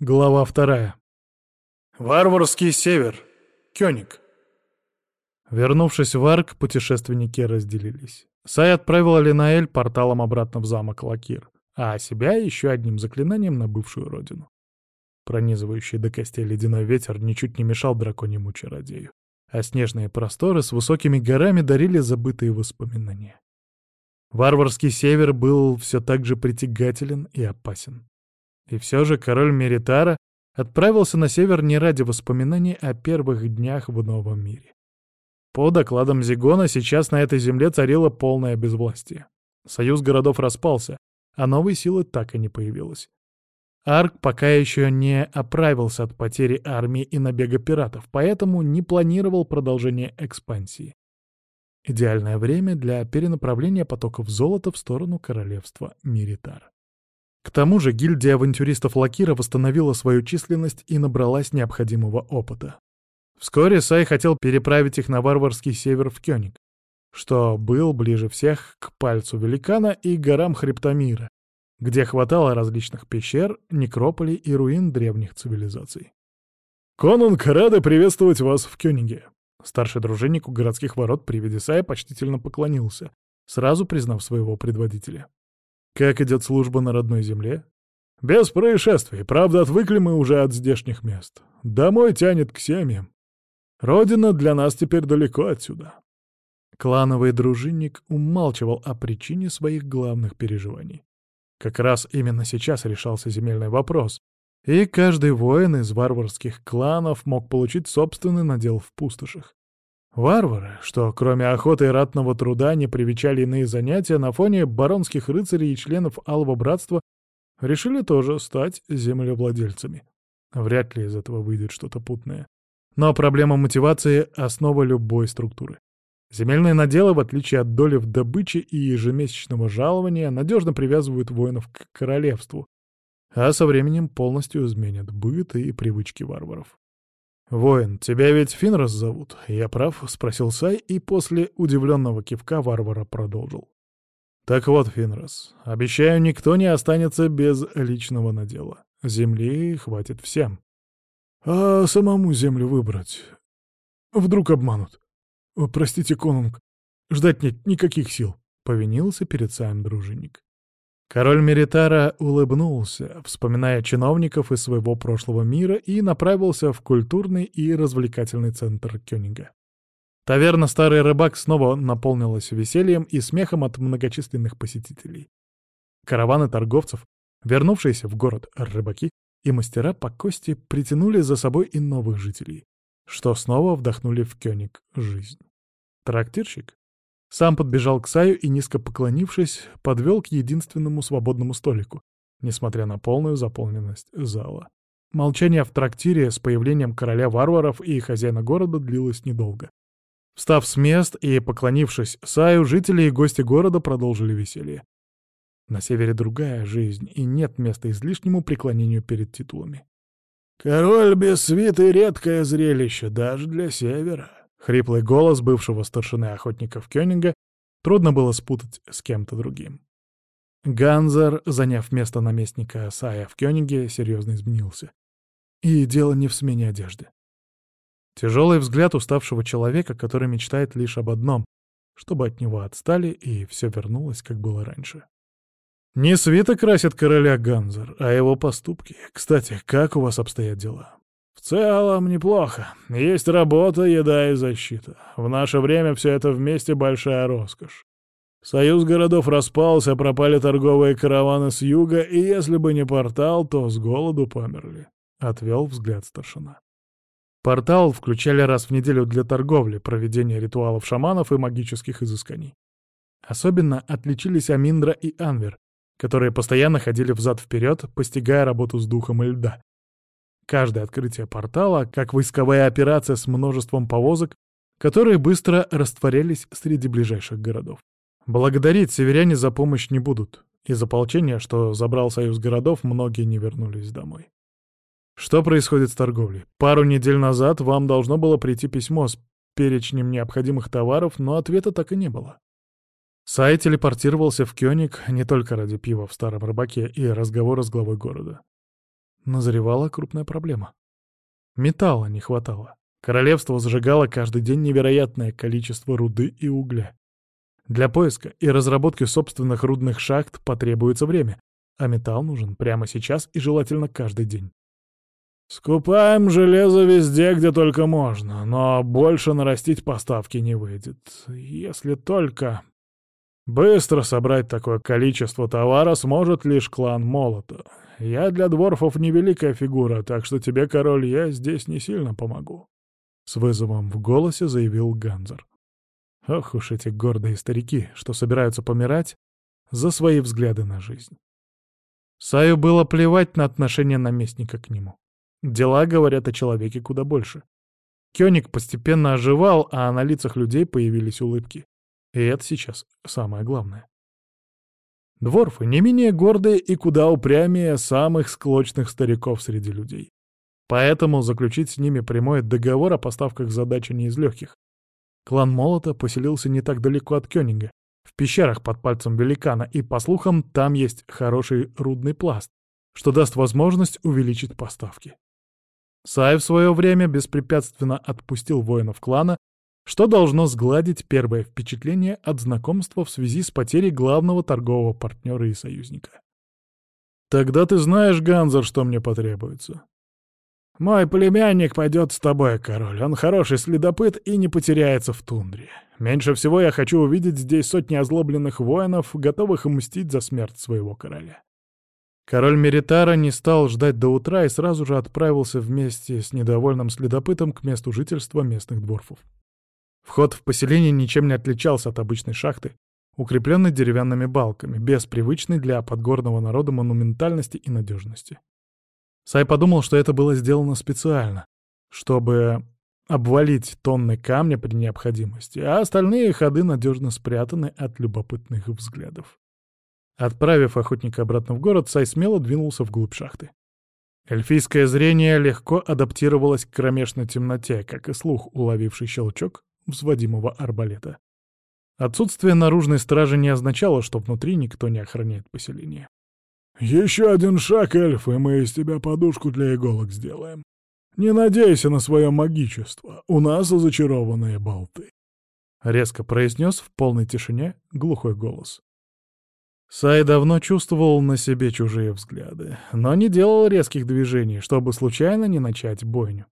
Глава вторая. Варварский север. Кёник. Вернувшись в Арк, путешественники разделились. Сай отправил Линаэль порталом обратно в замок Лакир, а себя еще одним заклинанием на бывшую родину. Пронизывающий до костей ледяной ветер ничуть не мешал драконьему чародею, а снежные просторы с высокими горами дарили забытые воспоминания. Варварский север был все так же притягателен и опасен. И все же король Меритара отправился на север не ради воспоминаний о первых днях в новом мире. По докладам Зигона, сейчас на этой земле царило полное безвластие. Союз городов распался, а новой силы так и не появилось. Арк пока еще не оправился от потери армии и набега пиратов, поэтому не планировал продолжения экспансии. Идеальное время для перенаправления потоков золота в сторону королевства Миритар. К тому же гильдия авантюристов Лакира восстановила свою численность и набралась необходимого опыта. Вскоре Сай хотел переправить их на варварский север в Кёник, что был ближе всех к пальцу великана и горам Хребтомира, где хватало различных пещер, некрополей и руин древних цивилизаций. «Конунг, рады приветствовать вас в Кёниге!» Старший дружинник у городских ворот при виде Сая почтительно поклонился, сразу признав своего предводителя. Как идет служба на родной земле? Без происшествий, правда, отвыкли мы уже от здешних мест. Домой тянет к семьям. Родина для нас теперь далеко отсюда. Клановый дружинник умалчивал о причине своих главных переживаний. Как раз именно сейчас решался земельный вопрос, и каждый воин из варварских кланов мог получить собственный надел в пустошах. Варвары, что кроме охоты и ратного труда не привечали иные занятия, на фоне баронских рыцарей и членов Алого Братства решили тоже стать землевладельцами. Вряд ли из этого выйдет что-то путное. Но проблема мотивации — основа любой структуры. Земельные наделы, в отличие от доли в добыче и ежемесячного жалования, надежно привязывают воинов к королевству, а со временем полностью изменят быт и привычки варваров. «Воин, тебя ведь Финрос зовут, я прав?» — спросил Сай, и после удивленного кивка варвара продолжил. «Так вот, Финрос, обещаю, никто не останется без личного надела. Земли хватит всем. А самому землю выбрать? Вдруг обманут? Простите, конунг, ждать нет никаких сил», — повинился перед Саем дружинник. Король Меритара улыбнулся, вспоминая чиновников из своего прошлого мира, и направился в культурный и развлекательный центр Кёнига. Таверна «Старый рыбак» снова наполнилась весельем и смехом от многочисленных посетителей. Караваны торговцев, вернувшиеся в город рыбаки и мастера по кости притянули за собой и новых жителей, что снова вдохнули в Кёник жизнь. Трактирщик, сам подбежал к Саю и, низко поклонившись, подвел к единственному свободному столику, несмотря на полную заполненность зала. Молчание в трактире с появлением короля варваров и хозяина города длилось недолго. Встав с мест и поклонившись Саю, жители и гости города продолжили веселье. На севере другая жизнь, и нет места излишнему преклонению перед титулами. «Король без свиты — редкое зрелище, даже для севера», Хриплый голос бывшего старшины охотников Кёнинга трудно было спутать с кем-то другим. Ганзер, заняв место наместника Сая в Кёниге, серьезно изменился. И дело не в смене одежды. Тяжелый взгляд уставшего человека, который мечтает лишь об одном — чтобы от него отстали и все вернулось, как было раньше. Не свита красит короля Ганзер, а его поступки. Кстати, как у вас обстоят дела? В целом неплохо. Есть работа, еда и защита. В наше время все это вместе большая роскошь. Союз городов распался, пропали торговые караваны с юга, и если бы не портал, то с голоду померли. Отвел взгляд старшина. Портал включали раз в неделю для торговли, проведения ритуалов шаманов и магических изысканий. Особенно отличились Аминдра и Анвер, которые постоянно ходили взад-вперед, постигая работу с духом и льда, Каждое открытие портала, как войсковая операция с множеством повозок, которые быстро растворялись среди ближайших городов. Благодарить северяне за помощь не будут. Из ополчения, что забрал союз городов, многие не вернулись домой. Что происходит с торговлей? Пару недель назад вам должно было прийти письмо с перечнем необходимых товаров, но ответа так и не было. Сай телепортировался в Кёник не только ради пива в старом рыбаке и разговора с главой города. Назревала крупная проблема. Металла не хватало. Королевство зажигало каждый день невероятное количество руды и угля. Для поиска и разработки собственных рудных шахт потребуется время, а металл нужен прямо сейчас и желательно каждый день. «Скупаем железо везде, где только можно, но больше нарастить поставки не выйдет. Если только...» Быстро собрать такое количество товара сможет лишь клан Молота. Я для дворфов невеликая фигура, так что тебе, король, я здесь не сильно помогу. С вызовом в голосе заявил Ганзер. Ох уж эти гордые старики, что собираются помирать за свои взгляды на жизнь. Саю было плевать на отношение наместника к нему. Дела говорят о человеке куда больше. Кёник постепенно оживал, а на лицах людей появились улыбки. И это сейчас самое главное. Дворфы не менее гордые и куда упрямее самых склочных стариков среди людей. Поэтому заключить с ними прямой договор о поставках задачи не из легких. Клан Молота поселился не так далеко от Кёнинга, в пещерах под пальцем великана, и, по слухам, там есть хороший рудный пласт, что даст возможность увеличить поставки. Сай в свое время беспрепятственно отпустил воинов клана что должно сгладить первое впечатление от знакомства в связи с потерей главного торгового партнера и союзника. «Тогда ты знаешь, Ганзер, что мне потребуется?» «Мой племянник пойдет с тобой, король. Он хороший следопыт и не потеряется в тундре. Меньше всего я хочу увидеть здесь сотни озлобленных воинов, готовых мстить за смерть своего короля». Король Меритара не стал ждать до утра и сразу же отправился вместе с недовольным следопытом к месту жительства местных дворфов. Вход в поселение ничем не отличался от обычной шахты, укрепленной деревянными балками, без привычной для подгорного народа монументальности и надежности. Сай подумал, что это было сделано специально, чтобы обвалить тонны камня при необходимости, а остальные ходы надежно спрятаны от любопытных взглядов. Отправив охотника обратно в город, Сай смело двинулся вглубь шахты. Эльфийское зрение легко адаптировалось к кромешной темноте, как и слух, уловивший щелчок, взводимого арбалета. Отсутствие наружной стражи не означало, что внутри никто не охраняет поселение. «Еще один шаг, эльф, и мы из тебя подушку для иголок сделаем. Не надейся на свое магичество, у нас зачарованные болты», — резко произнес в полной тишине глухой голос. Сай давно чувствовал на себе чужие взгляды, но не делал резких движений, чтобы случайно не начать бойню.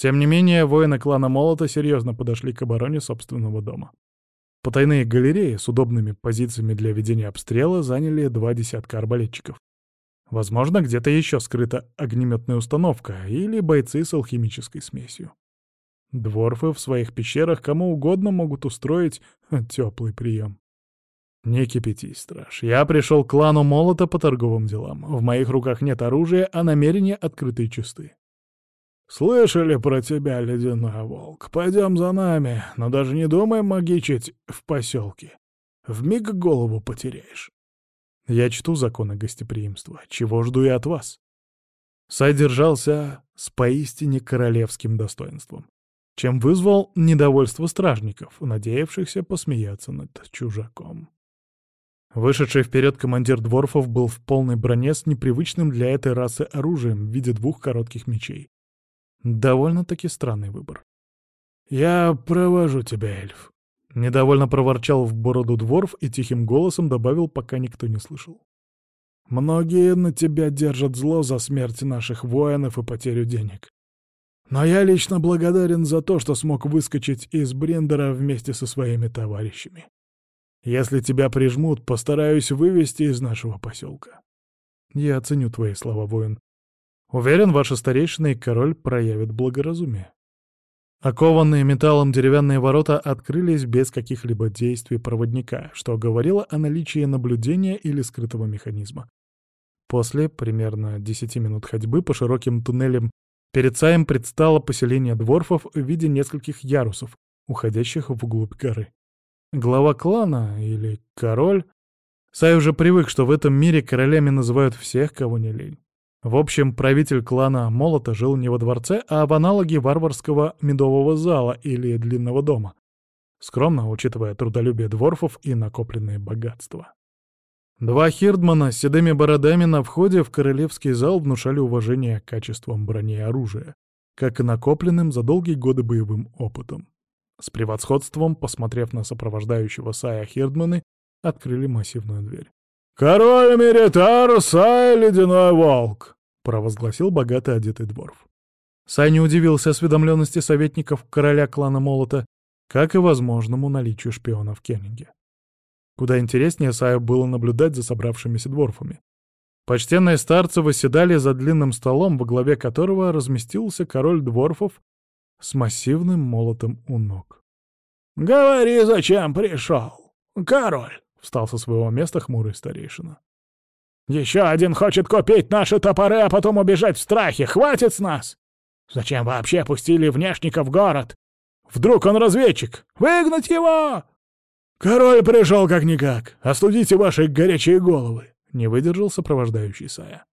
Тем не менее, воины клана Молота серьезно подошли к обороне собственного дома. Потайные галереи с удобными позициями для ведения обстрела заняли два десятка арбалетчиков. Возможно, где-то еще скрыта огнеметная установка или бойцы с алхимической смесью. Дворфы в своих пещерах кому угодно могут устроить теплый прием. Не кипятись, страж. Я пришел к клану Молота по торговым делам. В моих руках нет оружия, а намерения открыты и чисты. «Слышали про тебя, ледяной волк? Пойдем за нами, но даже не думай магичить в поселке. Вмиг голову потеряешь». Я чту законы гостеприимства. Чего жду я от вас? Сай держался с поистине королевским достоинством, чем вызвал недовольство стражников, надеявшихся посмеяться над чужаком. Вышедший вперед командир дворфов был в полной броне с непривычным для этой расы оружием в виде двух коротких мечей. Довольно-таки странный выбор. «Я провожу тебя, эльф», — недовольно проворчал в бороду дворф и тихим голосом добавил, пока никто не слышал. «Многие на тебя держат зло за смерть наших воинов и потерю денег. Но я лично благодарен за то, что смог выскочить из Бриндера вместе со своими товарищами. Если тебя прижмут, постараюсь вывести из нашего поселка. Я оценю твои слова, воин, Уверен, ваши старейшины и король проявят благоразумие. Окованные металлом деревянные ворота открылись без каких-либо действий проводника, что говорило о наличии наблюдения или скрытого механизма. После примерно 10 минут ходьбы по широким туннелям перед Саем предстало поселение дворфов в виде нескольких ярусов, уходящих вглубь горы. Глава клана или король... Сай уже привык, что в этом мире королями называют всех, кого не лень. В общем, правитель клана Молота жил не во дворце, а в аналоге варварского медового зала или длинного дома. Скромно, учитывая трудолюбие дворфов и накопленные богатства. Два хирдмана с седыми бородами на входе в королевский зал внушали уважение к качествам брони и оружия, как и накопленным за долгие годы боевым опытом. С превосходством, посмотрев на сопровождающего Сая Хирдманы, открыли массивную дверь. «Король Меритар, Сай Ледяной Волк!» — провозгласил богато одетый дворф. Сай не удивился осведомленности советников короля клана Молота, как и возможному наличию шпиона в Кеннинге. Куда интереснее Саю было наблюдать за собравшимися дворфами. Почтенные старцы восседали за длинным столом, во главе которого разместился король дворфов с массивным молотом у ног. «Говори, зачем пришел, король!» — встал со своего места хмурый старейшина. «Еще один хочет купить наши топоры, а потом убежать в страхе. Хватит с нас! Зачем вообще пустили внешника в город? Вдруг он разведчик? Выгнать его!» «Король пришел как-никак! Остудите ваши горячие головы!» — не выдержал сопровождающий Сая.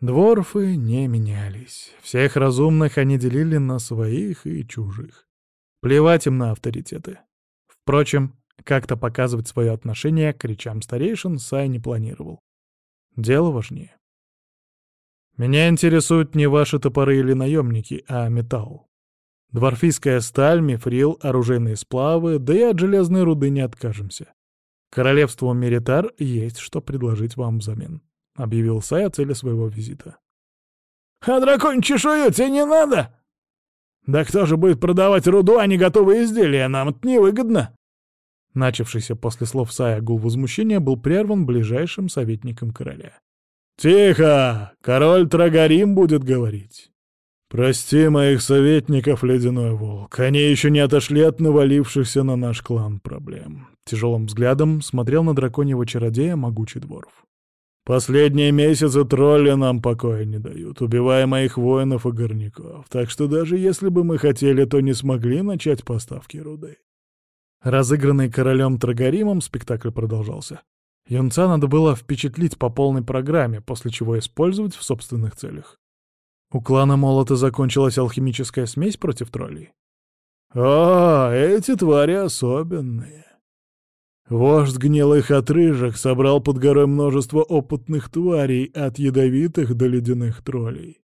Дворфы не менялись. Всех разумных они делили на своих и чужих. Плевать им на авторитеты. Впрочем, как-то показывать свое отношение к речам старейшин Сай не планировал. Дело важнее. Меня интересуют не ваши топоры или наемники, а металл. Дворфийская сталь, мифрил, оружейные сплавы, да и от железной руды не откажемся. Королевству Меритар есть что предложить вам взамен», — объявил Сай о цели своего визита. «А драконь чешую тебе не надо?» «Да кто же будет продавать руду, а не готовые изделия? Нам это невыгодно!» Начавшийся после слов Сая гул возмущения был прерван ближайшим советником короля. «Тихо! Король Трагарим будет говорить!» «Прости моих советников, Ледяной Волк, они еще не отошли от навалившихся на наш клан проблем». Тяжелым взглядом смотрел на драконьего чародея могучий дворф. «Последние месяцы тролли нам покоя не дают, убивая моих воинов и горняков, так что даже если бы мы хотели, то не смогли начать поставки руды». Разыгранный королем Трагаримом спектакль продолжался. Юнца надо было впечатлить по полной программе, после чего использовать в собственных целях. У клана Молота закончилась алхимическая смесь против троллей. О, эти твари особенные. Вождь гнилых отрыжек собрал под горой множество опытных тварей, от ядовитых до ледяных троллей.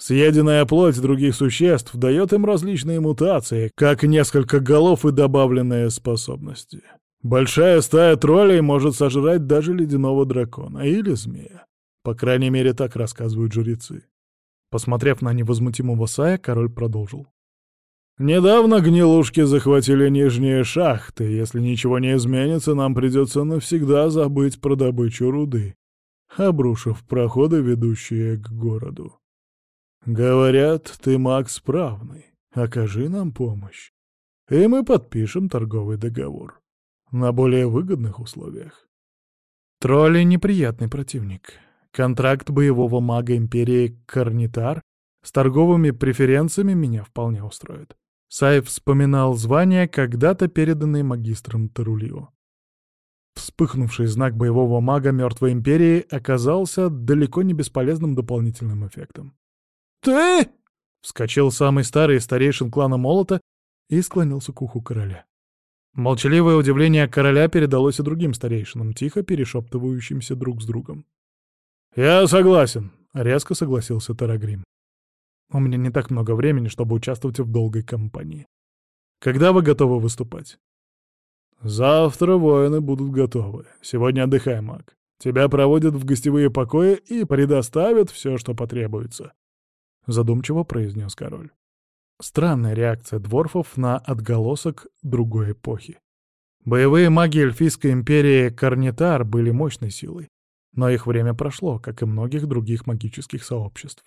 Съеденная плоть других существ дает им различные мутации, как несколько голов и добавленные способности. Большая стая троллей может сожрать даже ледяного дракона или змея. По крайней мере, так рассказывают жрецы. Посмотрев на невозмутимого Сая, король продолжил. «Недавно гнилушки захватили нижние шахты. Если ничего не изменится, нам придется навсегда забыть про добычу руды, обрушив проходы, ведущие к городу. Говорят, ты маг справный. Окажи нам помощь, и мы подпишем торговый договор. На более выгодных условиях». Тролли — неприятный противник. Контракт боевого мага Империи Карнитар с торговыми преференциями меня вполне устроит. Сайф вспоминал звания, когда-то переданные магистром Тарулио. Вспыхнувший знак боевого мага Мертвой Империи оказался далеко не бесполезным дополнительным эффектом. «Ты?» — вскочил самый старый старейшин клана Молота и склонился к уху короля. Молчаливое удивление короля передалось и другим старейшинам, тихо перешептывающимся друг с другом. «Я согласен», — резко согласился Тарагрим. «У меня не так много времени, чтобы участвовать в долгой кампании. Когда вы готовы выступать?» «Завтра воины будут готовы. Сегодня отдыхай, маг. Тебя проводят в гостевые покои и предоставят все, что потребуется», — задумчиво произнес король. Странная реакция дворфов на отголосок другой эпохи. Боевые маги Эльфийской империи Карнитар были мощной силой, но их время прошло, как и многих других магических сообществ.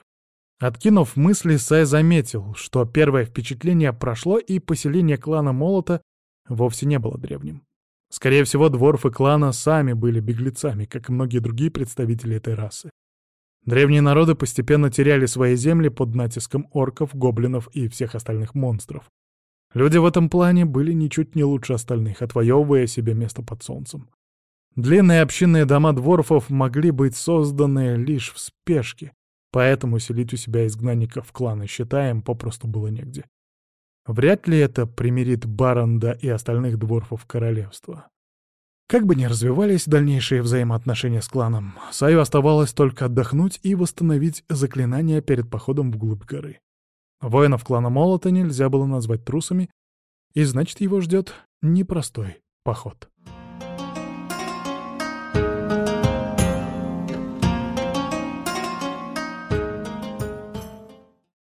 Откинув мысли, Сай заметил, что первое впечатление прошло, и поселение клана Молота вовсе не было древним. Скорее всего, дворфы клана сами были беглецами, как и многие другие представители этой расы. Древние народы постепенно теряли свои земли под натиском орков, гоблинов и всех остальных монстров. Люди в этом плане были ничуть не лучше остальных, отвоевывая себе место под солнцем. Длинные общинные дома дворфов могли быть созданы лишь в спешке, поэтому селить у себя изгнанников клана считаем попросту было негде. Вряд ли это примирит Баранда и остальных дворфов королевства. Как бы ни развивались дальнейшие взаимоотношения с кланом, Саю оставалось только отдохнуть и восстановить заклинания перед походом вглубь горы. Воинов клана Молота нельзя было назвать трусами, и значит, его ждет непростой поход.